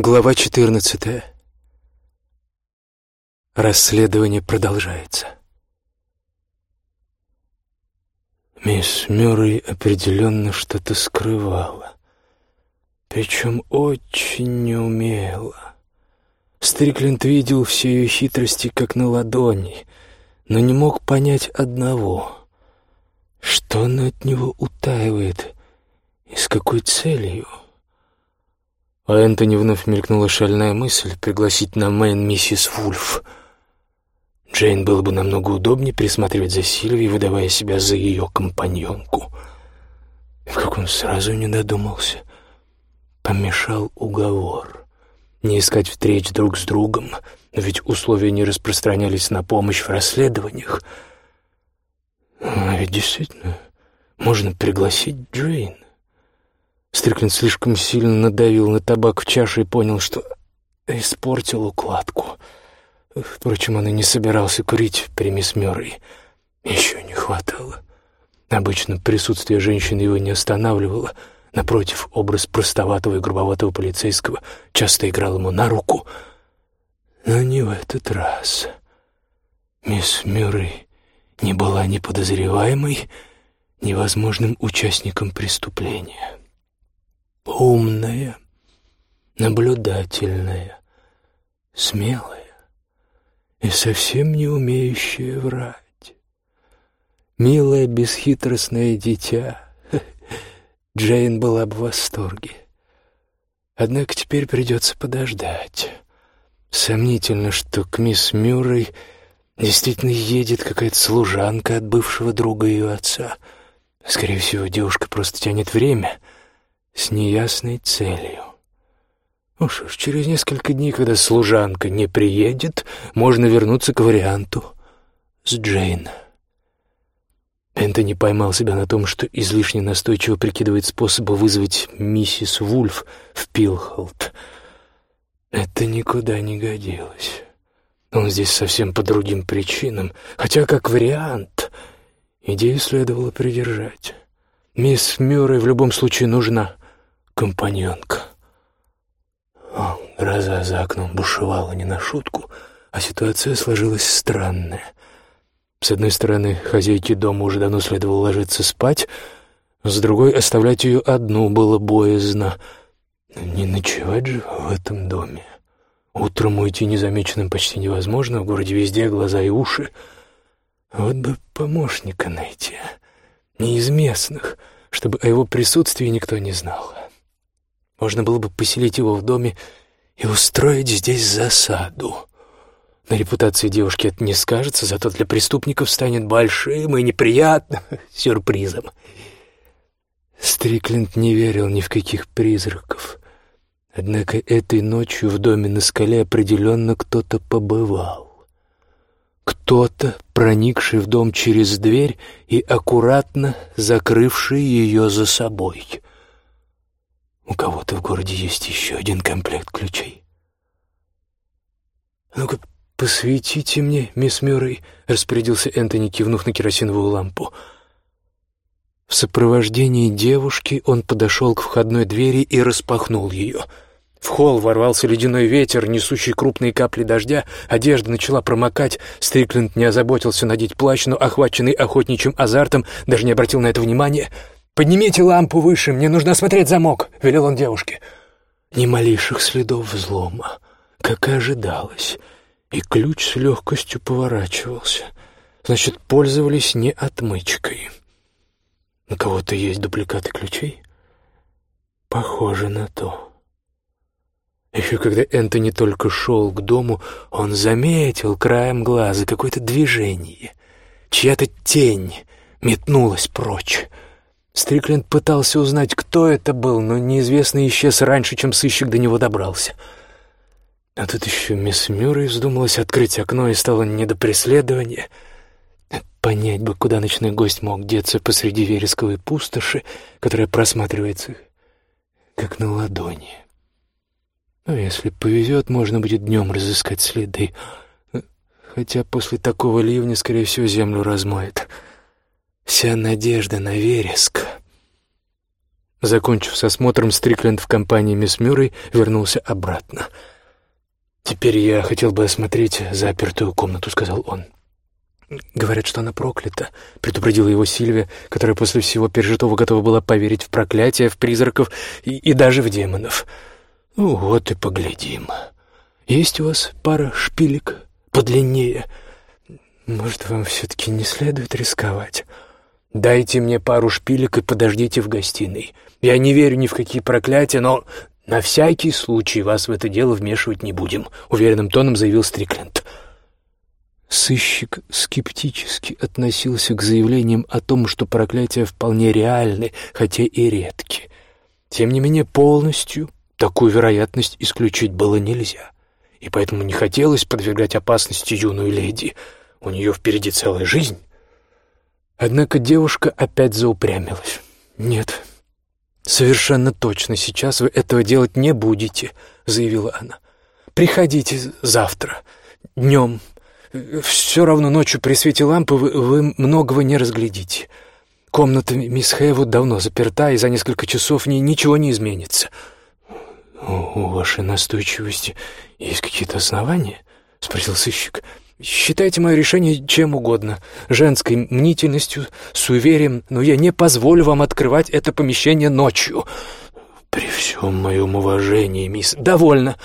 Глава 14. Расследование продолжается. Мисс Мюррей определенно что-то скрывала, причем очень неумело. Стрикленд видел все ее хитрости как на ладони, но не мог понять одного. Что она от него утаивает и с какой целью? — у Энтони вновь мелькнула шальная мысль пригласить на Мэн миссис Вульф. Джейн было бы намного удобнее присматривать за Сильвией, выдавая себя за ее компаньонку. Как он сразу не додумался. Помешал уговор. Не искать встреч друг с другом, но ведь условия не распространялись на помощь в расследованиях. А ведь действительно можно пригласить Джейн. Стрикленд слишком сильно надавил на табак в чаше и понял, что испортил укладку. Впрочем, он и не собирался курить при мисс Мёррей. Еще не хватало. Обычно присутствие женщины его не останавливало. Напротив, образ простоватого и грубоватого полицейского часто играл ему на руку. Но не в этот раз. Мисс Мюррей не была ни подозреваемой, ни возможным участником преступления умная, наблюдательная, смелая и совсем не умеющая врать. Милое, бесхитростное дитя. Джейн была бы в восторге. Однако теперь придется подождать. Сомнительно, что к мисс Мюррей действительно едет какая-то служанка от бывшего друга ее отца. Скорее всего, девушка просто тянет время — с неясной целью. Уж уж через несколько дней, когда служанка не приедет, можно вернуться к варианту с Джейн. Энтони поймал себя на том, что излишне настойчиво прикидывает способы вызвать миссис Вульф в Пилхолд. Это никуда не годилось. Он здесь совсем по другим причинам, хотя как вариант идею следовало придержать. Мисс Мюррей в любом случае нужна компаньонка. О, гроза за окном бушевала не на шутку, а ситуация сложилась странная. С одной стороны, хозяйке дома уже давно следовало ложиться спать, с другой — оставлять ее одну было боязно. Не ночевать же в этом доме. Утром уйти незамеченным почти невозможно, в городе везде глаза и уши. Вот бы помощника найти, не из местных, чтобы о его присутствии никто не знал. Можно было бы поселить его в доме и устроить здесь засаду. На репутации девушки это не скажется, зато для преступников станет большим и неприятным сюрпризом. Стрикленд не верил ни в каких призраков. Однако этой ночью в доме на скале определенно кто-то побывал. Кто-то, проникший в дом через дверь и аккуратно закрывший ее за собой — у кого-то в городе есть еще один комплект ключей. «Ну-ка, посветите мне, мисс Мюррей», — распорядился Энтони, кивнув на керосиновую лампу. В сопровождении девушки он подошел к входной двери и распахнул ее. В холл ворвался ледяной ветер, несущий крупные капли дождя, одежда начала промокать, Стрикленд не озаботился надеть плащ, но, охваченный охотничьим азартом, даже не обратил на это внимания — «Поднимите лампу выше, мне нужно осмотреть замок», — велел он девушке. Ни малейших следов взлома, как и ожидалось, и ключ с легкостью поворачивался. Значит, пользовались не отмычкой. У кого-то есть дубликаты ключей? Похоже на то. Еще когда Энтони только шел к дому, он заметил краем глаза какое-то движение. Чья-то тень метнулась прочь. Стрикленд пытался узнать, кто это был, но неизвестный исчез раньше, чем сыщик до него добрался. А тут еще мисс Мюррей вздумалась открыть окно и стало не до преследования. Понять бы, куда ночной гость мог деться посреди вересковой пустоши, которая просматривается как на ладони. Ну, если повезет, можно будет днем разыскать следы. Хотя после такого ливня, скорее всего, землю размоет. Вся надежда на вереск. Закончив с осмотром, Стрикленд в компании мисс Мюррей вернулся обратно. «Теперь я хотел бы осмотреть запертую комнату», — сказал он. «Говорят, что она проклята», — предупредила его Сильвия, которая после всего пережитого готова была поверить в проклятие, в призраков и, и даже в демонов. «Ну вот и поглядим. Есть у вас пара шпилек подлиннее? Может, вам все-таки не следует рисковать? Дайте мне пару шпилек и подождите в гостиной. Я не верю ни в какие проклятия, но на всякий случай вас в это дело вмешивать не будем», — уверенным тоном заявил Стрикленд. Сыщик скептически относился к заявлениям о том, что проклятия вполне реальны, хотя и редки. Тем не менее, полностью такую вероятность исключить было нельзя, и поэтому не хотелось подвергать опасности юную леди. У нее впереди целая жизнь. Однако девушка опять заупрямилась. «Нет, совершенно точно сейчас вы этого делать не будете», — заявила она. «Приходите завтра, днем, все равно ночью при свете лампы вы, вы многого не разглядите. Комната мисс Хэвуд давно заперта, и за несколько часов в ней ничего не изменится. «У вашей настойчивости есть какие-то основания?» — спросил сыщик. «Считайте мое решение чем угодно, женской мнительностью, суеверием, но я не позволю вам открывать это помещение ночью». «При всем моем уважении, мисс...» «Довольно.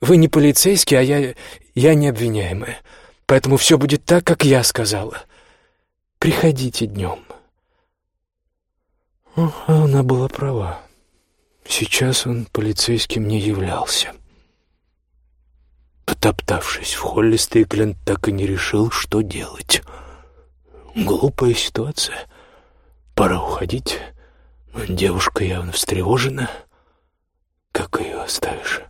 Вы не полицейский, а я... я не обвиняемая. Поэтому все будет так, как я сказала. Приходите днем. Она была права. Сейчас он полицейским не являлся. Потоптавшись в холле, Стрикленд так и не решил, что делать. Глупая ситуация. Пора уходить. Девушка явно встревожена. Как ее оставишь?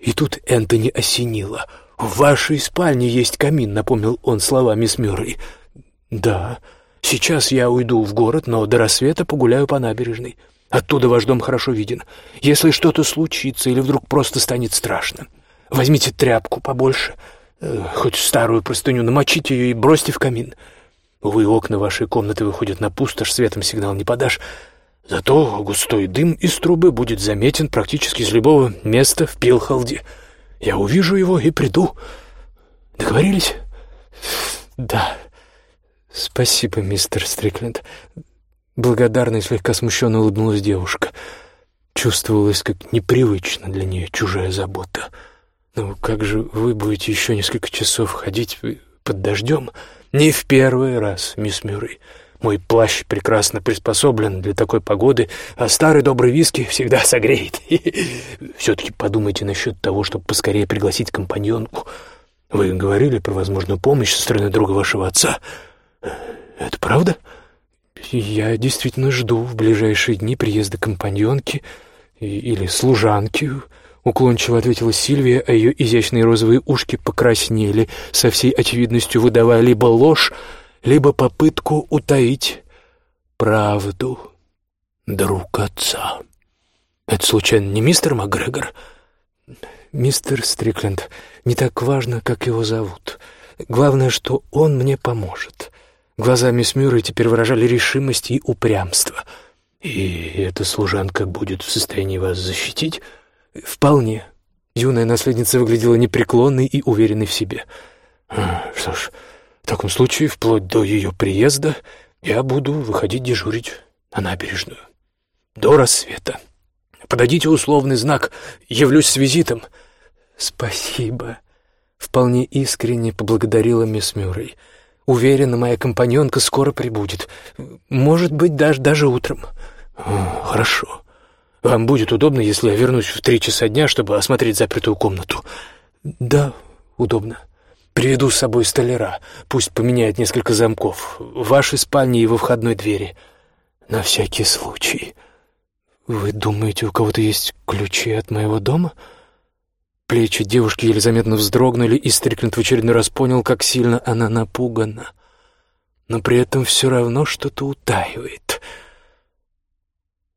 И тут Энтони осенило — «В вашей спальне есть камин», — напомнил он слова мисс Мюррей. «Да. Сейчас я уйду в город, но до рассвета погуляю по набережной. Оттуда ваш дом хорошо виден. Если что-то случится или вдруг просто станет страшно, возьмите тряпку побольше, э, хоть старую простыню, намочите ее и бросьте в камин. Увы, окна вашей комнаты выходят на пустошь, светом сигнал не подашь». Зато густой дым из трубы будет заметен практически из любого места в Пилхолде. Я увижу его и приду. Договорились? Да. Спасибо, мистер Стрикленд. Благодарно и слегка смущенно улыбнулась девушка. Чувствовалось, как непривычно для нее чужая забота. «Ну, как же вы будете еще несколько часов ходить под дождем?» «Не в первый раз, мисс Мюррей. Мой плащ прекрасно приспособлен для такой погоды, а старый добрый виски всегда согреет. Все-таки подумайте насчет того, чтобы поскорее пригласить компаньонку. Вы говорили про возможную помощь со стороны друга вашего отца. Это правда? Я действительно жду в ближайшие дни приезда компаньонки или служанки, уклончиво ответила Сильвия, а ее изящные розовые ушки покраснели, со всей очевидностью выдавая либо ложь, либо попытку утаить правду. Друг отца. Это, случайно, не мистер Макгрегор? Мистер Стрикленд, не так важно, как его зовут. Главное, что он мне поможет. Глаза мисс Мюррей теперь выражали решимость и упрямство. И эта служанка будет в состоянии вас защитить? Вполне. Юная наследница выглядела непреклонной и уверенной в себе. Что ж, в таком случае, вплоть до ее приезда, я буду выходить дежурить на набережную. До рассвета. Подадите условный знак «Явлюсь с визитом». «Спасибо», — вполне искренне поблагодарила мисс Мюррей. «Уверена, моя компаньонка скоро прибудет. Может быть, даже, даже утром». «Хорошо. Вам будет удобно, если я вернусь в три часа дня, чтобы осмотреть запертую комнату?» «Да, удобно». Приведу с собой столяра. Пусть поменяет несколько замков. В вашей спальне и во входной двери. На всякий случай. Вы думаете, у кого-то есть ключи от моего дома? Плечи девушки еле заметно вздрогнули, и Стрикленд в очередной раз понял, как сильно она напугана. Но при этом все равно что-то утаивает.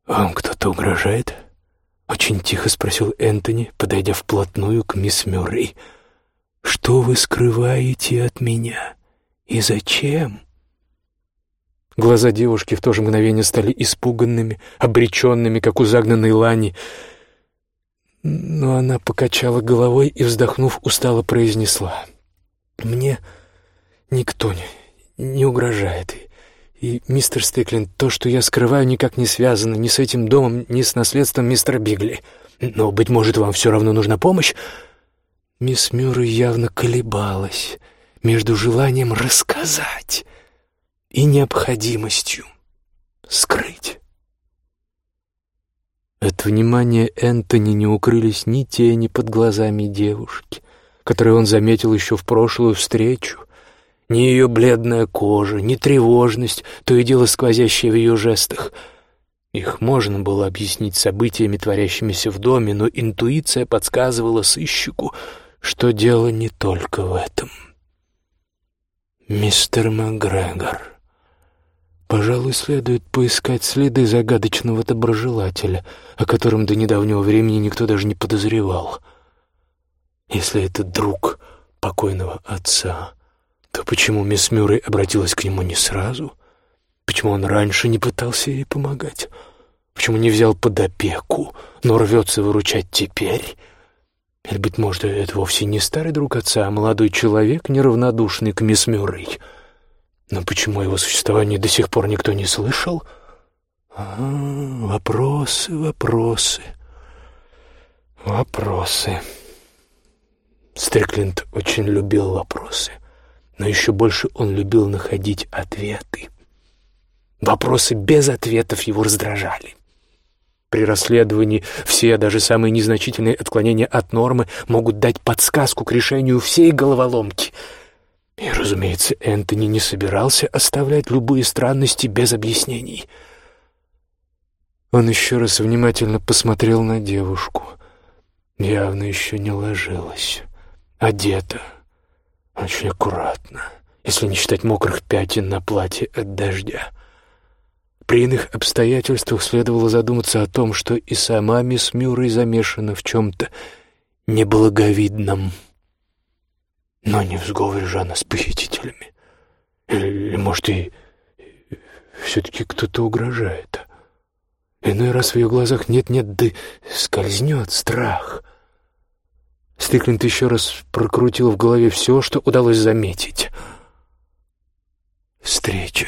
«Вам кто-то угрожает?» Очень тихо спросил Энтони, подойдя вплотную к мисс Мюррей. Что вы скрываете от меня? И зачем? Глаза девушки в то же мгновение стали испуганными, обреченными, как у загнанной лани. Но она покачала головой и, вздохнув, устало произнесла. «Мне никто не, не угрожает. И, мистер Стеклин, то, что я скрываю, никак не связано ни с этим домом, ни с наследством мистера Бигли. Но, быть может, вам все равно нужна помощь?» Мисс Мюррей явно колебалась между желанием рассказать и необходимостью скрыть. От внимания Энтони не укрылись ни тени под глазами девушки, которые он заметил еще в прошлую встречу, ни ее бледная кожа, ни тревожность, то и дело сквозящее в ее жестах. Их можно было объяснить событиями, творящимися в доме, но интуиция подсказывала сыщику, что дело не только в этом. «Мистер Макгрегор», Пожалуй, следует поискать следы загадочного доброжелателя, о котором до недавнего времени никто даже не подозревал. Если это друг покойного отца, то почему мисс Мюррей обратилась к нему не сразу? Почему он раньше не пытался ей помогать? Почему не взял под опеку, но рвется выручать теперь? Или, быть может, это вовсе не старый друг отца, а молодой человек, неравнодушный к мисс Мюррей — но почему его существование до сих пор никто не слышал? А, вопросы, вопросы, вопросы. Стрикленд очень любил вопросы, но еще больше он любил находить ответы. Вопросы без ответов его раздражали. При расследовании все, даже самые незначительные отклонения от нормы могут дать подсказку к решению всей головоломки — и, разумеется, Энтони не собирался оставлять любые странности без объяснений. Он еще раз внимательно посмотрел на девушку. Явно еще не ложилась. Одета. Очень аккуратно, если не считать мокрых пятен на платье от дождя. При иных обстоятельствах следовало задуматься о том, что и сама мисс Мюррей замешана в чем-то неблаговидном но не в сговоре же она с похитителями. Или, может, и все-таки кто-то угрожает. Иной раз в ее глазах нет-нет, да скользнет страх. Стикленд еще раз прокрутил в голове все, что удалось заметить. Встреча.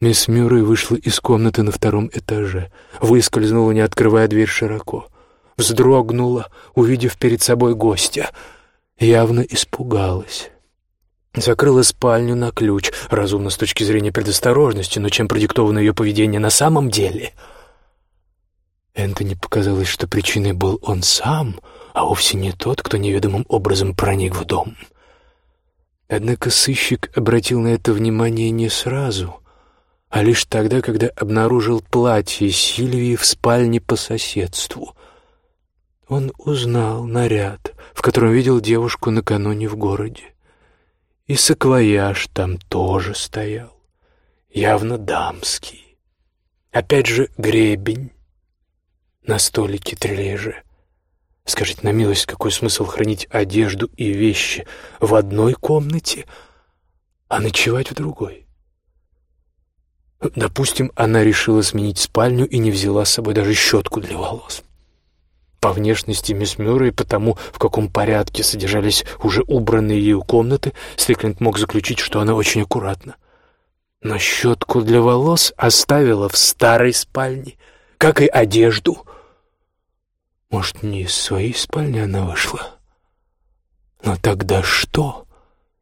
Мисс Мюррей вышла из комнаты на втором этаже, выскользнула, не открывая дверь широко. Вздрогнула, увидев перед собой гостя — явно испугалась. Закрыла спальню на ключ, разумно с точки зрения предосторожности, но чем продиктовано ее поведение на самом деле? Энтони показалось, что причиной был он сам, а вовсе не тот, кто неведомым образом проник в дом. Однако сыщик обратил на это внимание не сразу, а лишь тогда, когда обнаружил платье Сильвии в спальне по соседству. Он узнал наряд, в котором видел девушку накануне в городе. И саквояж там тоже стоял, явно дамский. Опять же гребень на столике трележе. Скажите на милость, какой смысл хранить одежду и вещи в одной комнате, а ночевать в другой? Допустим, она решила сменить спальню и не взяла с собой даже щетку для волос. По внешности мисс Мюррей потому, в каком порядке содержались уже убранные ею комнаты, Стрикленд мог заключить, что она очень аккуратна. Но щетку для волос оставила в старой спальне, как и одежду. Может, не из своей спальни она вышла? Но тогда что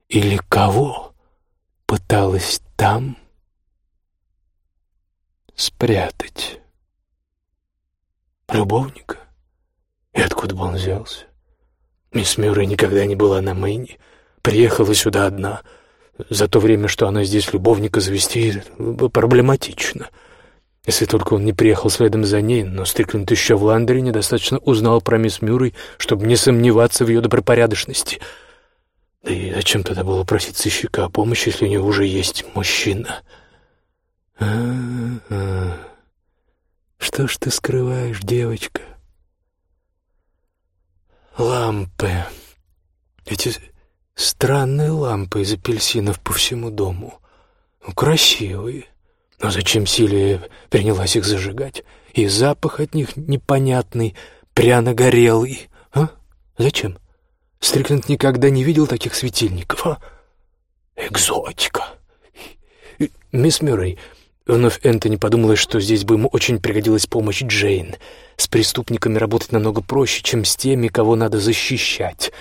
или кого пыталась там спрятать? Любовника? И откуда бы он взялся? Мисс Мюррей никогда не была на Мэйне. Приехала сюда одна. За то время, что она здесь любовника завести, проблематично. Если только он не приехал следом за ней, но Стрикленд еще в Ландере недостаточно узнал про мисс Мюррей, чтобы не сомневаться в ее добропорядочности. Да и зачем тогда было просить сыщика о помощи, если у него уже есть мужчина? А -а -а. Что ж ты скрываешь, девочка? Лампы. Эти странные лампы из апельсинов по всему дому. Красивые. Но зачем Силия принялась их зажигать? И запах от них непонятный, пряно-горелый. А? Зачем? Стрикленд никогда не видел таких светильников, а? Экзотика. Мисс Мюррей, вновь Энтони подумала, что здесь бы ему очень пригодилась помощь Джейн. С преступниками работать намного проще, чем с теми, кого надо защищать.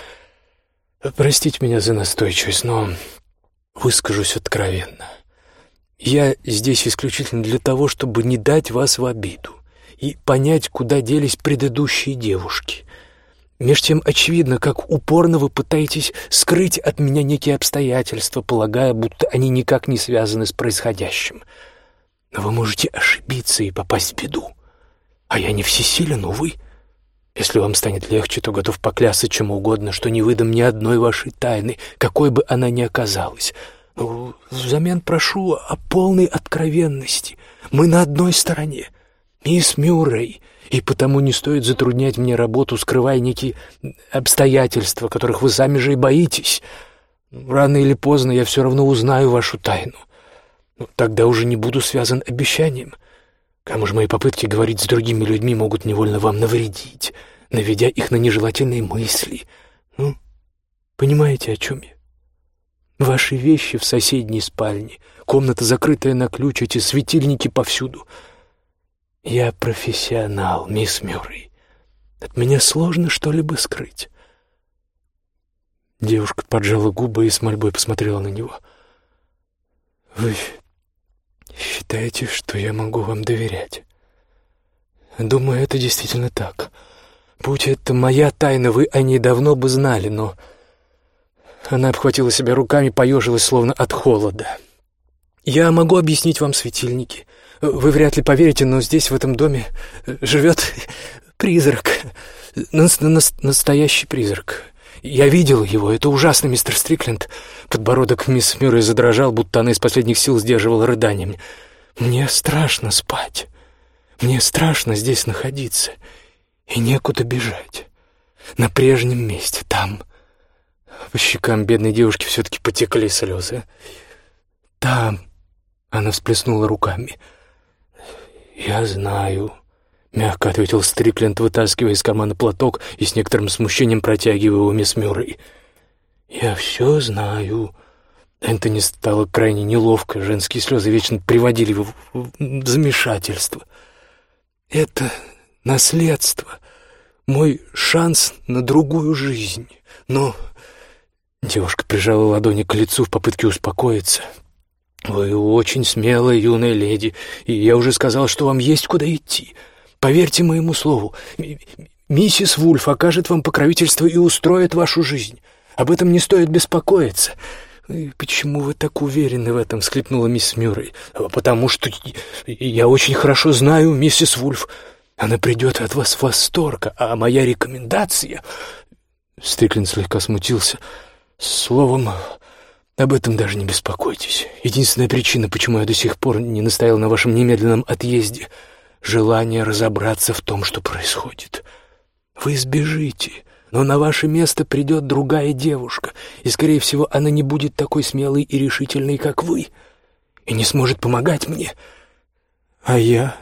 Простите меня за настойчивость, но выскажусь откровенно. Я здесь исключительно для того, чтобы не дать вас в обиду и понять, куда делись предыдущие девушки. Меж тем очевидно, как упорно вы пытаетесь скрыть от меня некие обстоятельства, полагая, будто они никак не связаны с происходящим. Но вы можете ошибиться и попасть в беду. А я не всесилен, увы. Если вам станет легче, то готов поклясться чем угодно, что не выдам ни одной вашей тайны, какой бы она ни оказалась. Взамен прошу о полной откровенности. Мы на одной стороне. Мисс Мюррей, и потому не стоит затруднять мне работу, скрывая некие обстоятельства, которых вы сами же и боитесь. Рано или поздно я все равно узнаю вашу тайну. Но тогда уже не буду связан обещанием. Кому же мои попытки говорить с другими людьми могут невольно вам навредить, наведя их на нежелательные мысли? Ну, понимаете, о чем я? Ваши вещи в соседней спальне, комната закрытая на ключ, эти светильники повсюду — я профессионал, мисс Мюррей. От меня сложно что-либо скрыть. Девушка поджала губы и с мольбой посмотрела на него. «Вы считаете, что я могу вам доверять?» «Думаю, это действительно так. Будь это моя тайна, вы о ней давно бы знали, но...» Она обхватила себя руками, поежилась, словно от холода. «Я могу объяснить вам светильники. Вы вряд ли поверите, но здесь, в этом доме, живет призрак. настоящий призрак. Я видел его, это ужасно, мистер Стрикленд. Подбородок мисс Мюррей задрожал, будто она из последних сил сдерживала рыдание. Мне страшно спать. Мне страшно здесь находиться. И некуда бежать. На прежнем месте, там. По щекам бедной девушки все-таки потекли слезы. Там. Она всплеснула руками. «Я знаю», — мягко ответил Стрикленд, вытаскивая из кармана платок и с некоторым смущением протягивая его мисс Мюррей. «Я все знаю». Энтони стало крайне неловко, женские слезы вечно приводили его в замешательство. «Это наследство, мой шанс на другую жизнь, но...» Девушка прижала ладони к лицу в попытке успокоиться. «Вы очень смелая юная леди, и я уже сказал, что вам есть куда идти. Поверьте моему слову, миссис Вульф окажет вам покровительство и устроит вашу жизнь. Об этом не стоит беспокоиться». «Почему вы так уверены в этом?» — всхлипнула мисс Мюррей. «Потому что я очень хорошо знаю миссис Вульф. Она придет от вас в восторг, а моя рекомендация...» Стриклин слегка смутился. «Словом, об этом даже не беспокойтесь. Единственная причина, почему я до сих пор не настоял на вашем немедленном отъезде — желание разобраться в том, что происходит. Вы сбежите, но на ваше место придет другая девушка, и, скорее всего, она не будет такой смелой и решительной, как вы, и не сможет помогать мне. А я...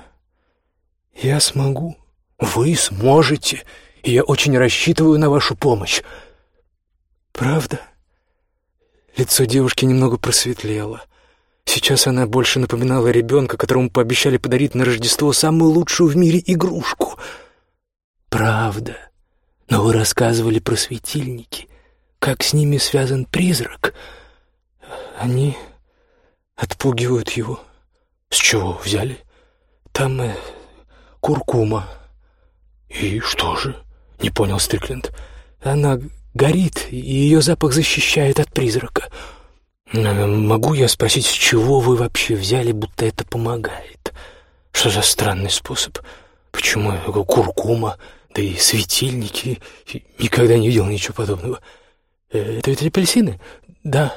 я смогу. Вы сможете, и я очень рассчитываю на вашу помощь. Правда?» Лицо девушки немного просветлело. Сейчас она больше напоминала ребенка, которому пообещали подарить на Рождество самую лучшую в мире игрушку. «Правда. Но вы рассказывали про светильники. Как с ними связан призрак? Они отпугивают его. С чего взяли? Там э, куркума. И что же? Не понял Стрикленд. Она горит, и ее запах защищает от призрака. Могу я спросить, с чего вы вообще взяли, будто это помогает? Что за странный способ? Почему куркума, да и светильники? Никогда не видел ничего подобного. Э, это ведь апельсины? Да.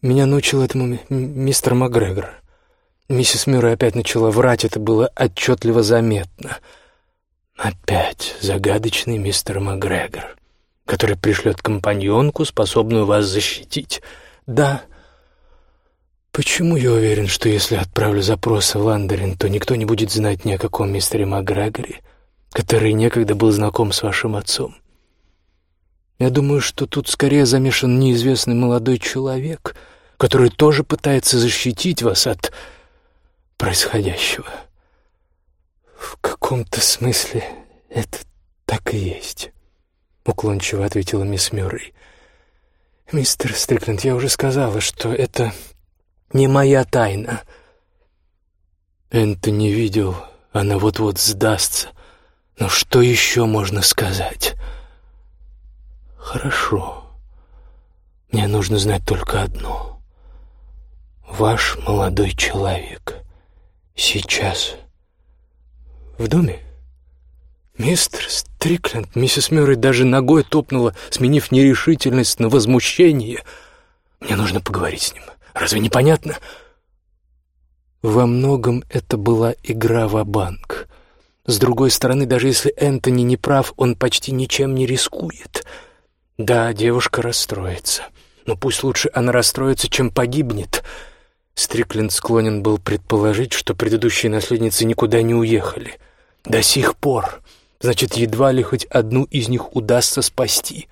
Меня научил этому мистер Макгрегор. Миссис Мюррей опять начала врать, это было отчетливо заметно. Опять загадочный мистер Макгрегор который пришлет компаньонку, способную вас защитить. Да, Почему я уверен, что если отправлю запрос в Ландерин, то никто не будет знать ни о каком мистере Макгрегоре, который некогда был знаком с вашим отцом? Я думаю, что тут скорее замешан неизвестный молодой человек, который тоже пытается защитить вас от происходящего. В каком-то смысле это так и есть, — уклончиво ответила мисс Мюррей. «Мистер Стрикленд, я уже сказала, что это не моя тайна». Энтони видел, она вот-вот сдастся. Но что еще можно сказать? «Хорошо. Мне нужно знать только одно. Ваш молодой человек сейчас в доме?» «Мистер Стрикленд, миссис Мюррей даже ногой топнула, сменив нерешительность на возмущение. Мне нужно поговорить с ним. Разве не понятно?» Во многом это была игра в банк С другой стороны, даже если Энтони не прав, он почти ничем не рискует. Да, девушка расстроится. Но пусть лучше она расстроится, чем погибнет. Стрикленд склонен был предположить, что предыдущие наследницы никуда не уехали. До сих пор. Значит, едва ли хоть одну из них удастся спасти.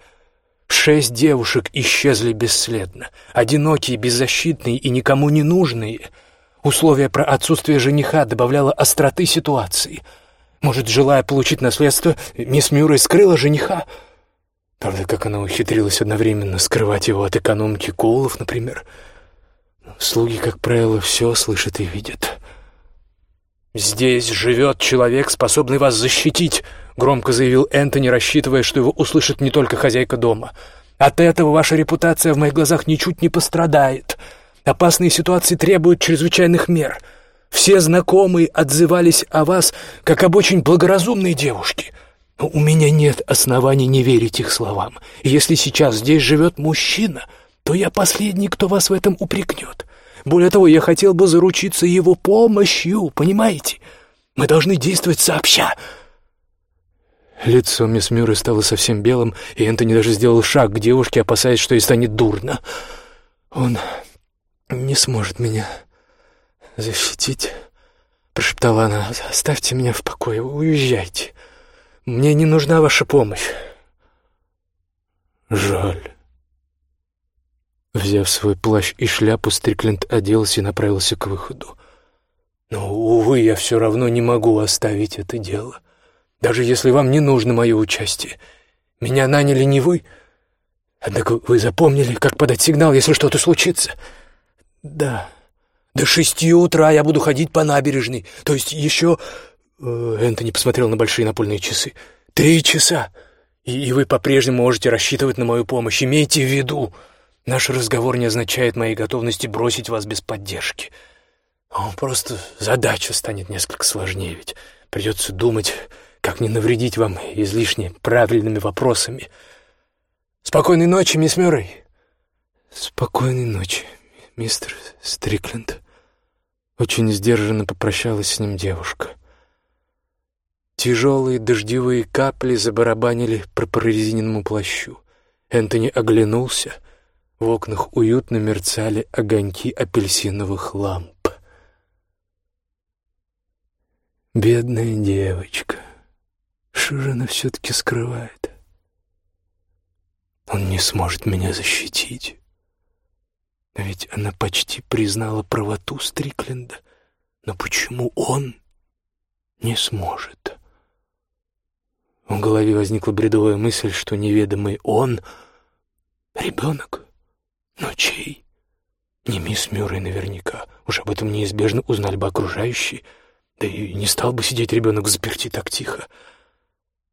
Шесть девушек исчезли бесследно, одинокие, беззащитные и никому не нужные. Условие про отсутствие жениха добавляло остроты ситуации. Может, желая получить наследство, мисс Мюррей скрыла жениха? Правда, как она ухитрилась одновременно скрывать его от экономки Коулов, например? Слуги, как правило, все слышат и видят. «Здесь живет человек, способный вас защитить», — громко заявил Энтони, рассчитывая, что его услышит не только хозяйка дома. «От этого ваша репутация в моих глазах ничуть не пострадает. Опасные ситуации требуют чрезвычайных мер. Все знакомые отзывались о вас, как об очень благоразумной девушке. Но у меня нет оснований не верить их словам. И если сейчас здесь живет мужчина, то я последний, кто вас в этом упрекнет. Более того, я хотел бы заручиться его помощью, понимаете? Мы должны действовать сообща». Лицо мисс Мюррей стало совсем белым, и Энтони даже сделал шаг к девушке, опасаясь, что ей станет дурно. «Он не сможет меня защитить», — прошептала она. «Оставьте меня в покое, уезжайте. Мне не нужна ваша помощь». «Жаль». Взяв свой плащ и шляпу, Стрикленд оделся и направился к выходу. «Но, увы, я все равно не могу оставить это дело. Даже если вам не нужно мое участие. Меня наняли не вы. Однако вы запомнили, как подать сигнал, если что-то случится?» «Да. До шести утра я буду ходить по набережной. То есть еще...» э, Энтони посмотрел на большие напольные часы. «Три часа. И, и вы по-прежнему можете рассчитывать на мою помощь. Имейте в виду...» Наш разговор не означает моей готовности бросить вас без поддержки. Просто задача станет несколько сложнее, ведь придется думать, как не навредить вам излишне правильными вопросами. Спокойной ночи, мисс Мюррей. Спокойной ночи, мистер Стрикленд. Очень сдержанно попрощалась с ним девушка. Тяжелые дождевые капли забарабанили по прорезиненному плащу. Энтони оглянулся — в окнах уютно мерцали огоньки апельсиновых ламп. Бедная девочка. Что же она все-таки скрывает? Он не сможет меня защитить. Ведь она почти признала правоту Стрикленда. Но почему он не сможет? В голове возникла бредовая мысль, что неведомый он — ребенок. Но чей? Не мисс Мюррей наверняка. Уж об этом неизбежно узнали бы окружающие. Да и не стал бы сидеть ребенок в заперти так тихо.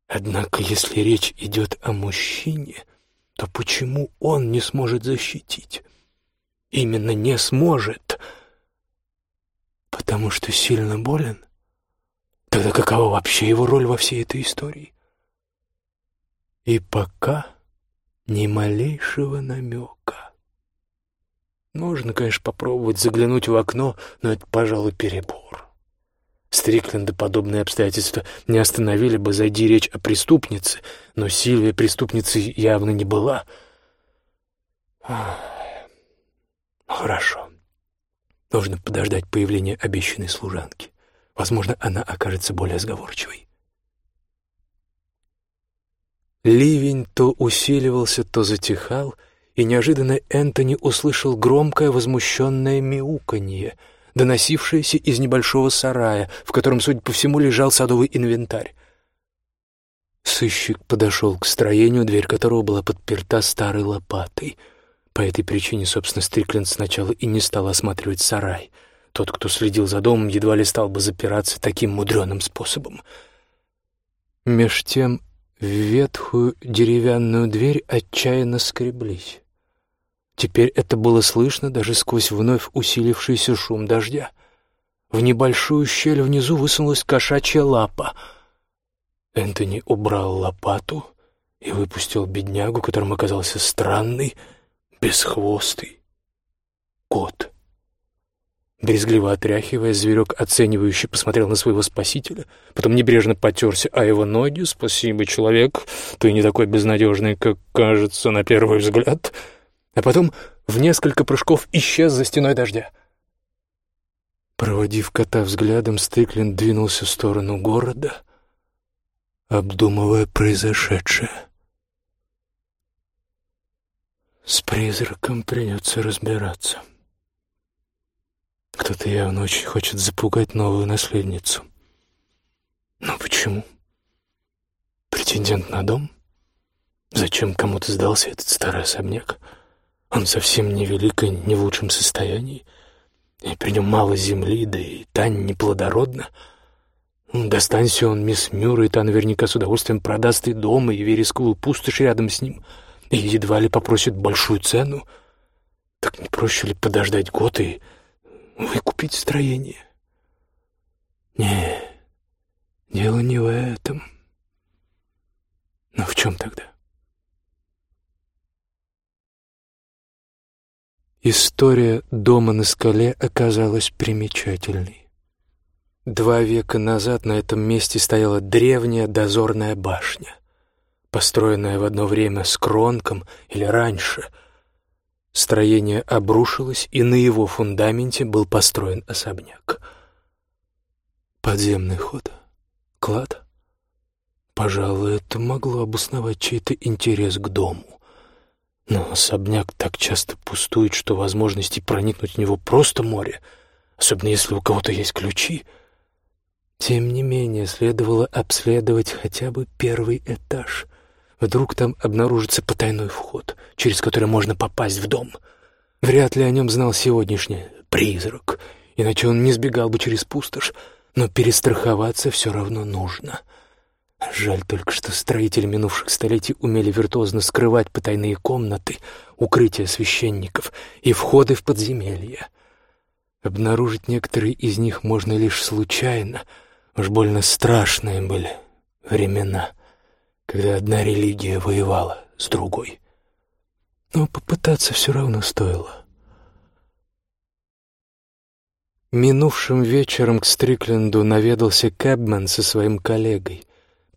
Однако, если речь идет о мужчине, то почему он не сможет защитить? Именно не сможет. Потому что сильно болен? Тогда какова вообще его роль во всей этой истории? И пока ни малейшего намека. Можно, конечно, попробовать заглянуть в окно, но это, пожалуй, перебор. Стрикленда подобные обстоятельства не остановили бы, зайди речь о преступнице, но Сильвия преступницей явно не была. Хорошо. Нужно подождать появления обещанной служанки. Возможно, она окажется более сговорчивой. Ливень то усиливался, то затихал, и неожиданно Энтони услышал громкое возмущенное мяуканье, доносившееся из небольшого сарая, в котором, судя по всему, лежал садовый инвентарь. Сыщик подошел к строению, дверь которого была подперта старой лопатой. По этой причине, собственно, Стрикленд сначала и не стал осматривать сарай. Тот, кто следил за домом, едва ли стал бы запираться таким мудреным способом. Меж тем в ветхую деревянную дверь отчаянно скреблись. Теперь это было слышно даже сквозь вновь усилившийся шум дождя. В небольшую щель внизу высунулась кошачья лапа — Энтони убрал лопату и выпустил беднягу, которым оказался странный, бесхвостый кот. Брезгливо отряхивая, зверек оценивающе посмотрел на своего спасителя, потом небрежно потерся о его ноги. «Спасибо, человек, ты не такой безнадежный, как кажется на первый взгляд». А потом в несколько прыжков исчез за стеной дождя. Проводив кота взглядом, Стриклин двинулся в сторону города — обдумывая произошедшее. С призраком придется разбираться. Кто-то явно очень хочет запугать новую наследницу. Но почему? Претендент на дом? Зачем кому-то сдался этот старый особняк? Он совсем не велик и не в лучшем состоянии. И при нем мало земли, да и Тань неплодородна — Достанься он мисс Мюррей, та наверняка с удовольствием продаст и дом, и вересковую пустошь рядом с ним, и едва ли попросит большую цену. Так не проще ли подождать год и выкупить строение? Не, дело не в этом. Но в чем тогда? История дома на скале оказалась примечательной. Два века назад на этом месте стояла древняя дозорная башня, построенная в одно время с Кронком или раньше. Строение обрушилось, и на его фундаменте был построен особняк. Подземный ход, клад. Пожалуй, это могло обосновать чей-то интерес к дому. Но особняк так часто пустует, что возможности проникнуть в него просто море, особенно если у кого-то есть ключи — тем не менее, следовало обследовать хотя бы первый этаж. Вдруг там обнаружится потайной вход, через который можно попасть в дом. Вряд ли о нем знал сегодняшний призрак, иначе он не сбегал бы через пустошь, но перестраховаться все равно нужно. Жаль только, что строители минувших столетий умели виртуозно скрывать потайные комнаты, укрытия священников и входы в подземелья. Обнаружить некоторые из них можно лишь случайно — Уж больно страшные были времена, когда одна религия воевала с другой. Но попытаться все равно стоило. Минувшим вечером к Стрикленду наведался Кэбман со своим коллегой.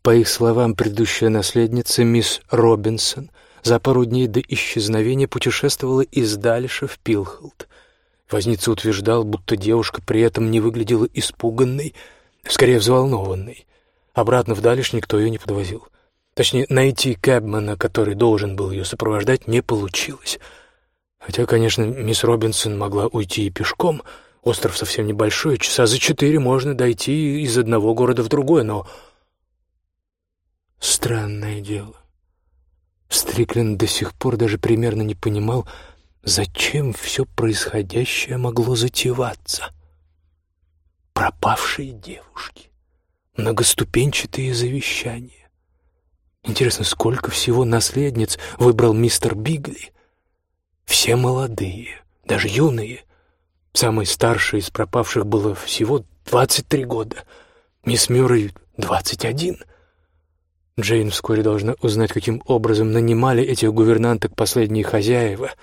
По их словам, предыдущая наследница, мисс Робинсон, за пару дней до исчезновения путешествовала из Дальша в Пилхолд. Возница утверждал, будто девушка при этом не выглядела испуганной, скорее взволнованный. Обратно в Далиш никто ее не подвозил. Точнее, найти Кэбмана, который должен был ее сопровождать, не получилось. Хотя, конечно, мисс Робинсон могла уйти и пешком. Остров совсем небольшой, часа за четыре можно дойти из одного города в другой, но... Странное дело. Стрикленд до сих пор даже примерно не понимал, зачем все происходящее могло затеваться. — пропавшие девушки, многоступенчатые завещания. Интересно, сколько всего наследниц выбрал мистер Бигли? Все молодые, даже юные. Самой старшей из пропавших было всего 23 года, мисс Мюррей — 21. Джейн вскоре должна узнать, каким образом нанимали этих гувернанток последние хозяева —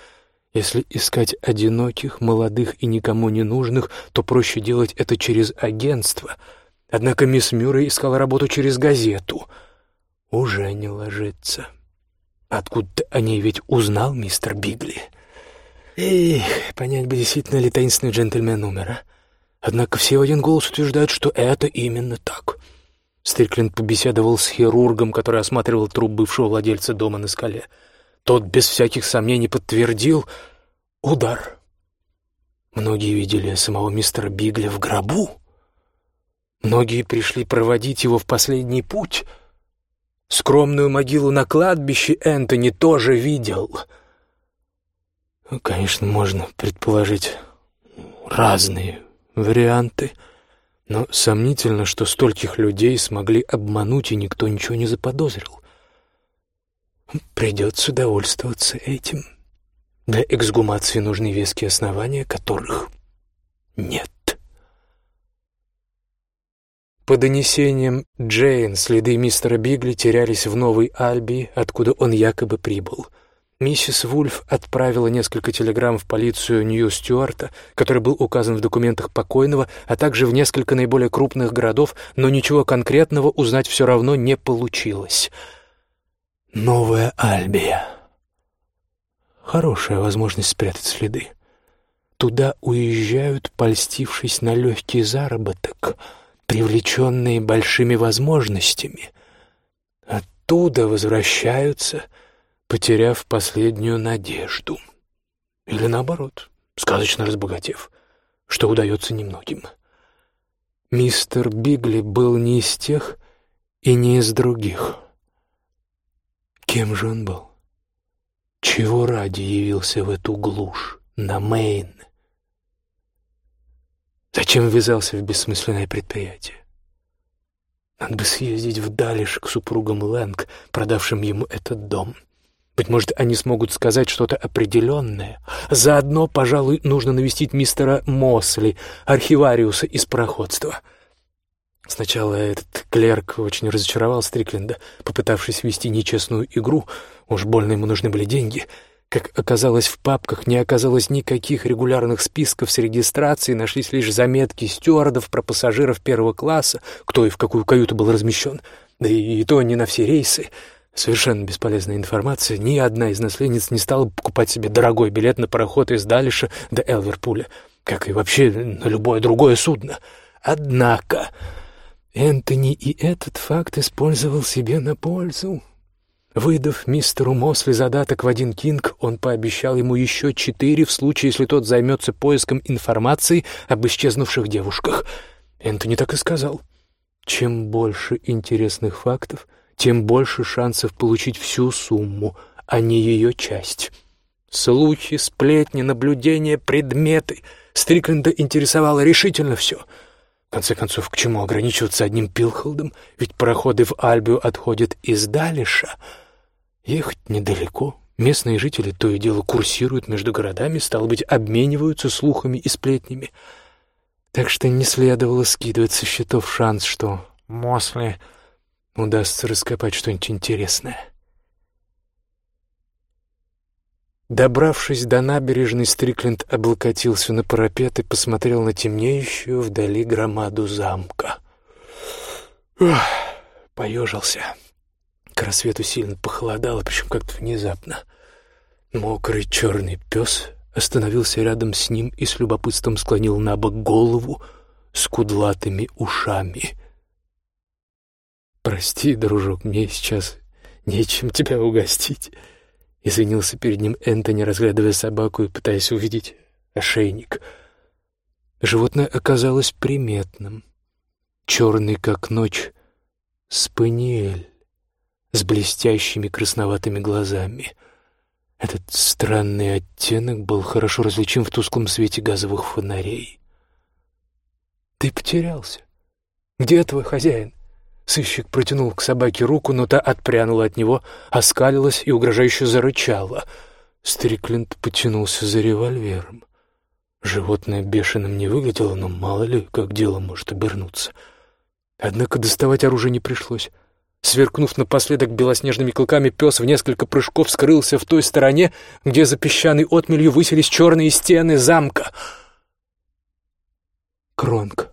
если искать одиноких, молодых и никому не нужных, то проще делать это через агентство. Однако мисс Мюррей искала работу через газету. Уже не ложится. Откуда-то о ней ведь узнал мистер Бигли. Эх, понять бы, действительно ли таинственный джентльмен умер, а? Однако все в один голос утверждают, что это именно так. Стрикленд побеседовал с хирургом, который осматривал труп бывшего владельца дома на скале. Тот без всяких сомнений подтвердил удар. Многие видели самого мистера Бигля в гробу. Многие пришли проводить его в последний путь. Скромную могилу на кладбище Энтони тоже видел. Конечно, можно предположить разные варианты, но сомнительно, что стольких людей смогли обмануть, и никто ничего не заподозрил. Придется довольствоваться этим. Для эксгумации нужны веские основания, которых нет. По донесениям Джейн, следы мистера Бигли терялись в Новой Альбии, откуда он якобы прибыл — Миссис Вульф отправила несколько телеграмм в полицию Нью-Стюарта, который был указан в документах покойного, а также в несколько наиболее крупных городов, но ничего конкретного узнать все равно не получилось. Новая Альбия. Хорошая возможность спрятать следы. Туда уезжают, польстившись на легкий заработок, привлеченные большими возможностями. Оттуда возвращаются — потеряв последнюю надежду. Или наоборот, сказочно разбогатев, что удается немногим. Мистер Бигли был не из тех и не из других. Кем же он был? Чего ради явился в эту глушь, на Мейн? Зачем ввязался в бессмысленное предприятие? Надо бы съездить в Далиш к супругам Лэнг, продавшим ему этот дом — быть может, они смогут сказать что-то определенное. Заодно, пожалуй, нужно навестить мистера Мосли, архивариуса из проходства. Сначала этот клерк очень разочаровал Стрикленда, попытавшись вести нечестную игру. Уж больно ему нужны были деньги. Как оказалось, в папках не оказалось никаких регулярных списков с регистрацией, нашлись лишь заметки стюардов про пассажиров первого класса, кто и в какую каюту был размещен. Да и то не на все рейсы — Совершенно бесполезная информация. Ни одна из наследниц не стала покупать себе дорогой билет на пароход из Далиша до Элверпуля, как и вообще на любое другое судно. Однако Энтони и этот факт использовал себе на пользу. Выдав мистеру Мосли задаток в один кинг, он пообещал ему еще четыре в случае, если тот займется поиском информации об исчезнувших девушках. Энтони так и сказал. Чем больше интересных фактов — тем больше шансов получить всю сумму, а не ее часть. Слухи, сплетни, наблюдения, предметы. Стрикленда интересовало решительно все. В конце концов, к чему ограничиваться одним Пилхолдом? Ведь пароходы в Альбию отходят из Далиша. Ехать недалеко. Местные жители то и дело курсируют между городами, стало быть, обмениваются слухами и сплетнями. Так что не следовало скидывать со счетов шанс, что Мосли удастся раскопать что-нибудь интересное. Добравшись до набережной, Стрикленд облокотился на парапет и посмотрел на темнеющую вдали громаду замка. Ох, поежился. К рассвету сильно похолодало, причем как-то внезапно. Мокрый черный пес остановился рядом с ним и с любопытством склонил на бок голову с кудлатыми ушами. «Прости, дружок, мне сейчас нечем тебя угостить», — извинился перед ним Энтони, разглядывая собаку и пытаясь увидеть ошейник. Животное оказалось приметным. Черный, как ночь, спаниель с блестящими красноватыми глазами. Этот странный оттенок был хорошо различим в тусклом свете газовых фонарей. «Ты потерялся. Где твой хозяин?» Сыщик протянул к собаке руку, но та отпрянула от него, оскалилась и угрожающе зарычала. Стрикленд потянулся за револьвером. Животное бешеным не выглядело, но мало ли, как дело может обернуться. Однако доставать оружие не пришлось. Сверкнув напоследок белоснежными клыками, пес в несколько прыжков скрылся в той стороне, где за песчаной отмелью высились черные стены замка. Кронг